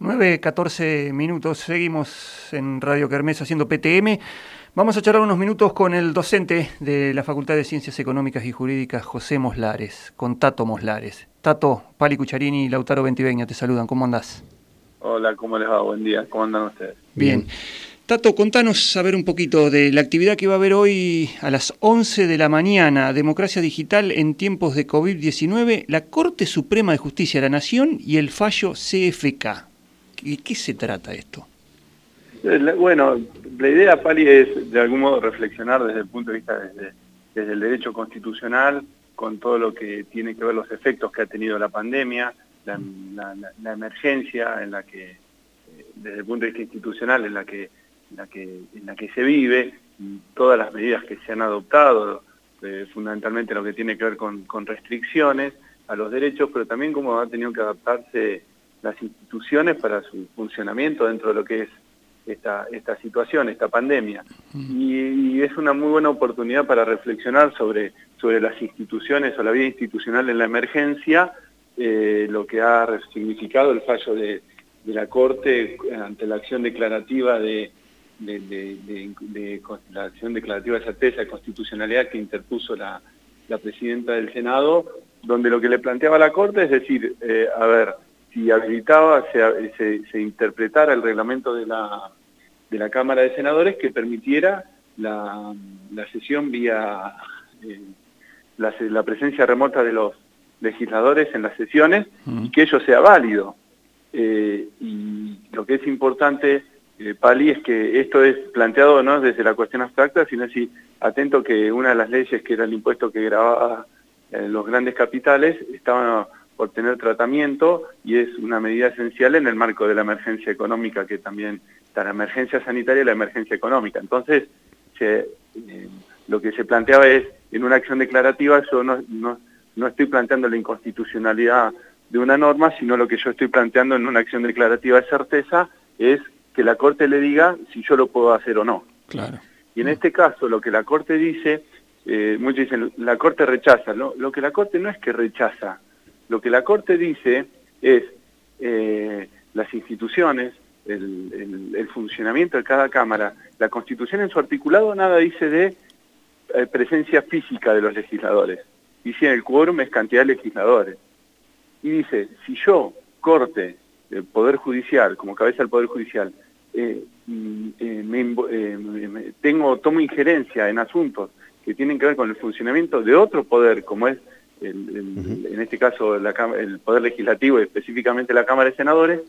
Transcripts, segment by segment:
9, 14 minutos, seguimos en Radio Kermés haciendo PTM. Vamos a charlar unos minutos con el docente de la Facultad de Ciencias Económicas y Jurídicas, José Moslares, con Tato Moslares. Tato, Pali Cucharini y Lautaro Ventiveña te saludan, ¿cómo andás? Hola, ¿cómo les va? Buen día, ¿cómo andan ustedes? Bien. Tato, contanos saber un poquito de la actividad que va a haber hoy a las 11 de la mañana, Democracia Digital en tiempos de COVID-19, la Corte Suprema de Justicia de la Nación y el fallo CFK. ¿De qué se trata esto? Eh, bueno, la idea, Pali, es de algún modo reflexionar desde el punto de vista desde, el derecho constitucional, con todo lo que tiene que ver los efectos que ha tenido la pandemia, la, emergencia en la que, eh, desde el punto de vista institucional, en la que, la que, en la que se vive, todas las medidas que se han adoptado, eh, fundamentalmente lo que tiene que ver con, con restricciones a los derechos, pero también cómo ha tenido que adaptarse las instituciones para su funcionamiento dentro de lo que es esta, esta situación, esta pandemia. Y, es una muy buena oportunidad para reflexionar sobre, sobre las instituciones o la vida institucional en la emergencia, eh, lo que ha significado el fallo de, la Corte ante la acción declarativa de, de, la acción declarativa de certeza de constitucionalidad que interpuso la, la presidenta del Senado, donde lo que le planteaba la Corte es decir, eh, a ver, si habilitaba, se, se, interpretara el reglamento de la, de la Cámara de Senadores que permitiera la, sesión vía eh, la, presencia remota de los legisladores en las sesiones y que ello sea válido. Eh, y lo que es importante, eh, Pali, es que esto es planteado no desde la cuestión abstracta, sino así atento que una de las leyes que era el impuesto que grababa los grandes capitales estaba por tener tratamiento y es una medida esencial en el marco de la emergencia económica que también está la emergencia sanitaria y la emergencia económica. Entonces, eh, lo que se planteaba es, en una acción declarativa, yo no, no, no estoy planteando la inconstitucionalidad de una norma, sino lo que yo estoy planteando en una acción declarativa de certeza es que la Corte le diga si yo lo puedo hacer o no. Claro. Y en este caso, lo que la Corte dice, eh, muchos dicen, la Corte rechaza. Lo que la Corte no es que rechaza, lo que la Corte dice es eh, las instituciones, el, funcionamiento de cada Cámara, la Constitución en su articulado nada dice de eh, presencia física de los legisladores. Dice el quórum es cantidad de legisladores. Y dice, si yo, Corte, el Poder Judicial, como cabeza del Poder Judicial, eh, mm, tengo, tomo injerencia en asuntos que tienen que ver con el funcionamiento de otro poder, como es en este caso el Poder Legislativo y específicamente la Cámara de Senadores,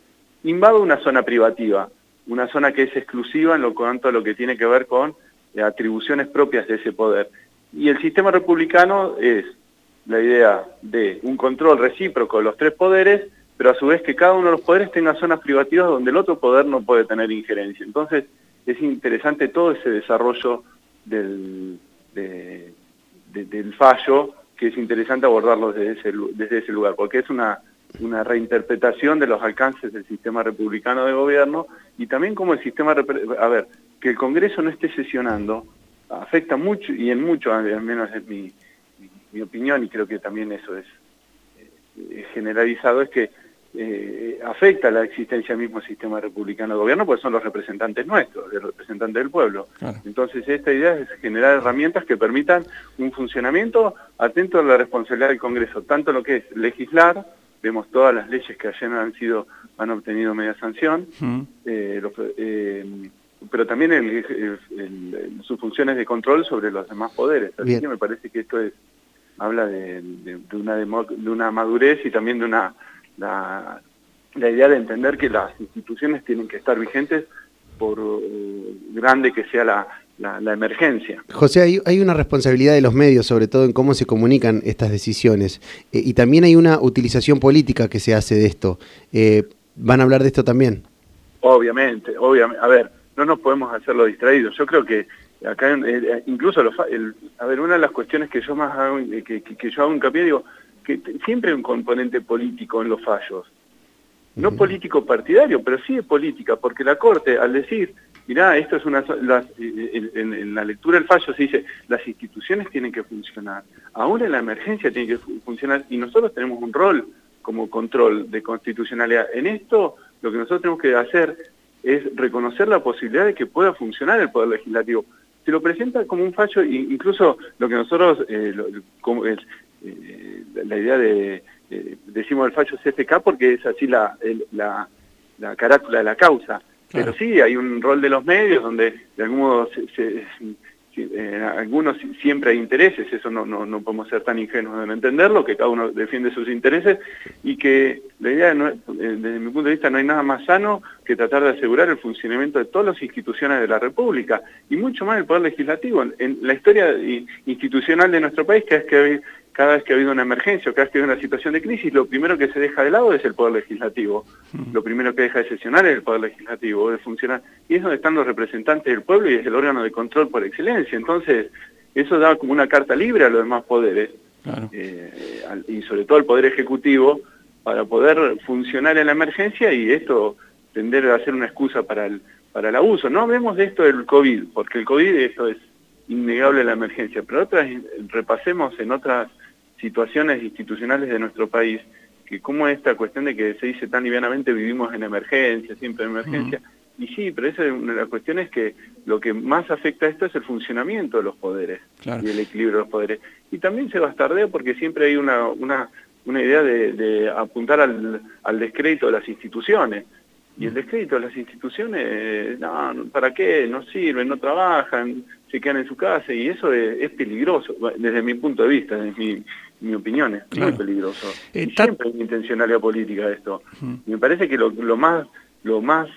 invado una zona privativa, una zona que es exclusiva en lo cuanto a lo que tiene que ver con eh, atribuciones propias de ese poder. Y el sistema republicano es la idea de un control recíproco de los tres poderes, pero a su vez que cada uno de los poderes tenga zonas privativas donde el otro poder no puede tener injerencia. Entonces es interesante todo ese desarrollo del, del fallo que es interesante abordarlo desde ese, desde ese lugar, porque es una, una reinterpretación de los alcances del sistema republicano de gobierno y también como el sistema, a ver, que el Congreso no esté sesionando afecta mucho y en mucho, al menos es mi, mi, opinión y creo que también eso es eh, generalizado, es que eh, afecta la existencia del mismo sistema republicano de gobierno, porque son los representantes nuestros, los representantes del pueblo. Entonces esta idea es generar herramientas que permitan un funcionamiento atento a la responsabilidad del Congreso, tanto lo que es legislar, vemos todas las leyes que ayer han sido han obtenido media sanción, eh, eh, pero también sus funciones de control sobre los demás poderes. Así que me parece que esto es habla de, una, de una madurez y también de una la, idea de entender que las instituciones tienen que estar vigentes por uh, grande que sea la, la, emergencia. José, hay, hay, una responsabilidad de los medios, sobre todo en cómo se comunican estas decisiones, eh, y también hay una utilización política que se hace de esto. Eh, ¿Van a hablar de esto también? Obviamente, obviamente. A ver, no nos podemos hacerlo distraídos. Yo creo que acá, eh, incluso, a ver, una de las cuestiones que yo más hago, que, que yo hago hincapié, digo, que siempre hay un componente político en los fallos. No político partidario, pero sí de política, porque la Corte, al decir, mirá, esto es una... en, la lectura del fallo se dice, las instituciones tienen que funcionar, aún en la emergencia tienen que funcionar, y nosotros tenemos un rol como control de constitucionalidad. En esto lo que nosotros tenemos que hacer es reconocer la posibilidad de que pueda funcionar el Poder Legislativo. Se lo presenta como un fallo, incluso lo que nosotros, eh, como es, eh, la idea de, decimos el fallo CFK porque es así la, la, la carátula de la causa. Pero sí, hay un rol de los medios donde de algún modo se en algunos siempre hay intereses, eso no, no, no, podemos ser tan ingenuos en entenderlo, que cada uno defiende sus intereses y que la idea, no, eh, desde mi punto de vista, no hay nada más sano que tratar de asegurar el funcionamiento de todas las instituciones de la República y mucho más el Poder Legislativo. En la historia institucional de nuestro país, que es que cada vez que ha habido una emergencia o cada vez que ha habido una situación de crisis, lo primero que se deja de lado es el Poder Legislativo. Lo primero que deja de sesionar es el Poder Legislativo, de funcionar. Y es donde están los representantes del pueblo y es el órgano de control por excelencia. Entonces, eso da como una carta libre a los demás poderes, eh, y sobre todo al Poder Ejecutivo, para poder funcionar en la emergencia y esto tender a ser una excusa para el, para el abuso. No hablemos de esto del COVID, porque el COVID esto es innegable la emergencia, pero otras repasemos en otras situaciones institucionales de nuestro país, que como esta cuestión de que se dice tan livianamente vivimos en emergencia, siempre en emergencia, y sí, pero esa es una de las cuestiones que lo que más afecta a esto es el funcionamiento de los poderes y el equilibrio de los poderes. Y también se bastardea porque siempre hay una, una, una idea de, apuntar al, al descrédito de las instituciones. Y el descrédito de las instituciones, no, ¿para qué? No sirven, no trabajan, se quedan en su casa y eso es, peligroso, desde mi punto de vista, desde mi, mi opinión, es muy peligroso. Eh, siempre hay intencionalidad política esto. Me parece que lo, más lo más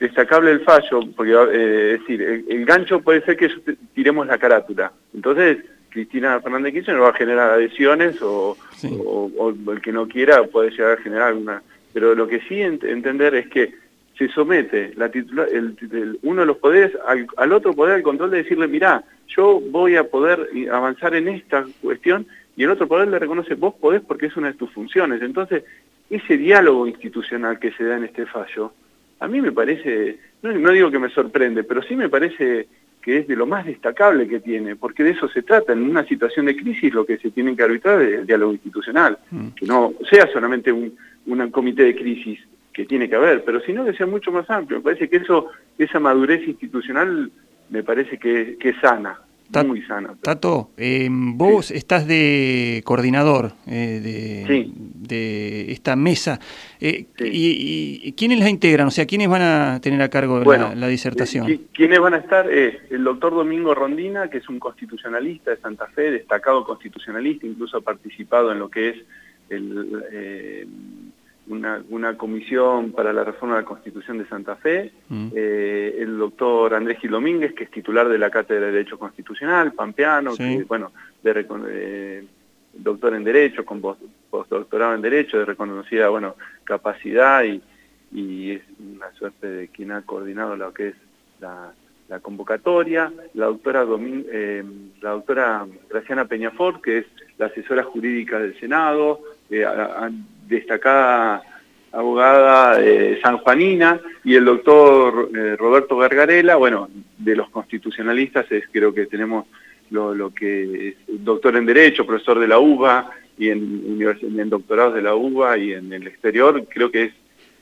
destacable del fallo, porque eh, es decir, el, gancho puede ser que tiremos la carátula. Entonces, Cristina Fernández Kirchner va a generar adhesiones o, o, el que no quiera puede llegar a generar alguna... Pero lo que sí entender es que se somete la el, uno de los poderes al, otro poder al control de decirle, mirá, yo voy a poder avanzar en esta cuestión y el otro poder le reconoce, vos podés porque es una de tus funciones. Entonces, ese diálogo institucional que se da en este fallo, a mí me parece, no digo que me sorprende, pero sí me parece que es de lo más destacable que tiene, porque de eso se trata, en una situación de crisis lo que se tiene que arbitrar es el diálogo institucional, mm. que no sea solamente un, un comité de crisis, que tiene que haber, pero sino que sea mucho más amplio. Me parece que eso, esa madurez institucional me parece que, que es sana, muy sana. Tato, eh, vos estás de coordinador eh, de, de, esta mesa. Eh, y, quiénes la integran? O sea, ¿quiénes van a tener a cargo la, la, disertación? ¿Quiénes van a estar? Es el doctor Domingo Rondina, que es un constitucionalista de Santa Fe, destacado constitucionalista, incluso ha participado en lo que es el una, una, comisión para la reforma de la Constitución de Santa Fe, mm. eh, el doctor Andrés Gil Domínguez, que es titular de la Cátedra de Derecho Constitucional, pampeano, que, bueno, de, eh, doctor en Derecho, con postdoctorado en Derecho, de reconocida, bueno, capacidad y, y es una suerte de quien ha coordinado lo que es la, la convocatoria, la doctora, eh, la doctora Graciana Peñafort, que es la asesora jurídica del Senado, eh, destacada abogada eh, sanjuanina, y el doctor eh, Roberto Gargarela, bueno, de los constitucionalistas es, creo que tenemos lo, que es doctor en Derecho, profesor de la UBA, y en, en doctorados de la UBA y en el exterior, creo que es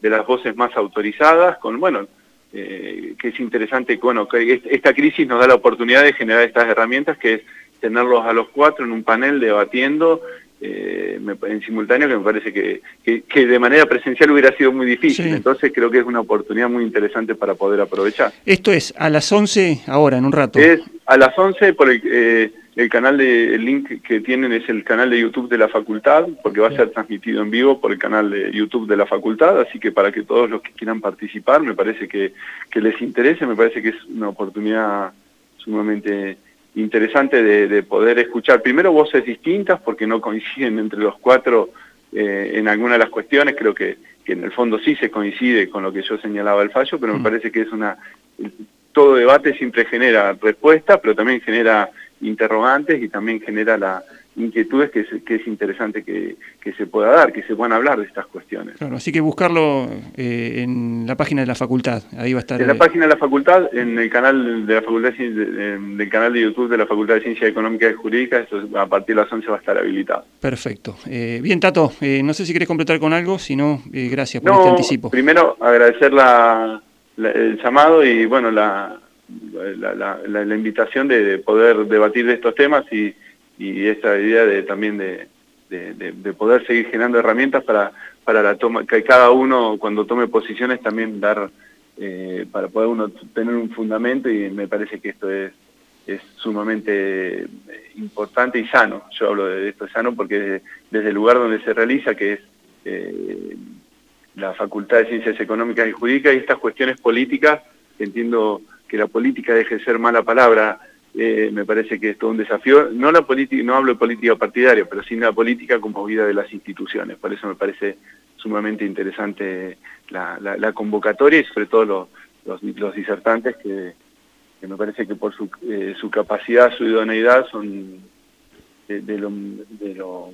de las voces más autorizadas, con, bueno, eh, que es interesante, bueno, que esta crisis nos da la oportunidad de generar estas herramientas, que es tenerlos a los cuatro en un panel debatiendo eh, en simultáneo que me parece que, que, de manera presencial hubiera sido muy difícil. Entonces creo que es una oportunidad muy interesante para poder aprovechar. Esto es a las 11 ahora, en un rato. Es a las 11 por el, eh, el canal de, el link que tienen es el canal de YouTube de la facultad, porque va a ser transmitido en vivo por el canal de YouTube de la facultad, así que para que todos los que quieran participar, me parece que, que les interese, me parece que es una oportunidad sumamente interesante de, poder escuchar primero voces distintas porque no coinciden entre los cuatro eh, en alguna de las cuestiones, creo que, que, en el fondo sí se coincide con lo que yo señalaba el fallo, pero me mm. parece que es una... Todo debate siempre genera respuestas, pero también genera interrogantes y también genera la, inquietudes que es, que es interesante que, que, se pueda dar, que se puedan hablar de estas cuestiones. Claro, así que buscarlo eh, en la página de la facultad, ahí va a estar. En la página de la facultad, en el canal de la facultad del canal de YouTube de la Facultad de Ciencias Económicas y Jurídicas, eso a partir de las 11 va a estar habilitado. Perfecto. Eh, bien, Tato, eh, no sé si querés completar con algo, si no, gracias por este anticipo. Primero, agradecer la, el llamado y bueno, la, la, la invitación de poder debatir de estos temas y y esa idea de también de, de, poder seguir generando herramientas para, para la toma, que cada uno cuando tome posiciones también dar, eh, para poder uno tener un fundamento y me parece que esto es, sumamente importante y sano. Yo hablo de esto sano porque desde, el lugar donde se realiza, que es eh, la Facultad de Ciencias Económicas y Jurídicas, y estas cuestiones políticas, entiendo que la política deje de ser mala palabra, eh, me parece que es todo un desafío. No la política, no hablo de política partidaria, pero sí la política como vida de las instituciones. Por eso me parece sumamente interesante la, convocatoria y sobre todo los, los, disertantes que, me parece que por su, eh, su capacidad, su idoneidad son de, lo, de, lo,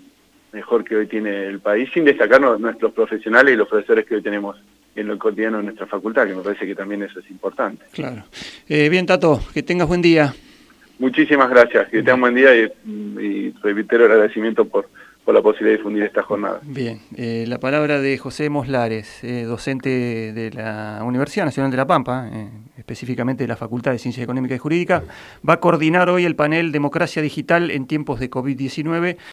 mejor que hoy tiene el país, sin destacar nuestros profesionales y los profesores que hoy tenemos en lo cotidiano de nuestra facultad, que me parece que también eso es importante. Claro. Eh, bien, Tato, que tengas buen día. Muchísimas gracias, que tengan buen día y, y reitero el agradecimiento por, por la posibilidad de difundir esta jornada. Bien, eh, la palabra de José Moslares, eh, docente de la Universidad Nacional de La Pampa, eh, específicamente de la Facultad de Ciencias Económicas y Jurídicas, va a coordinar hoy el panel Democracia Digital en tiempos de COVID-19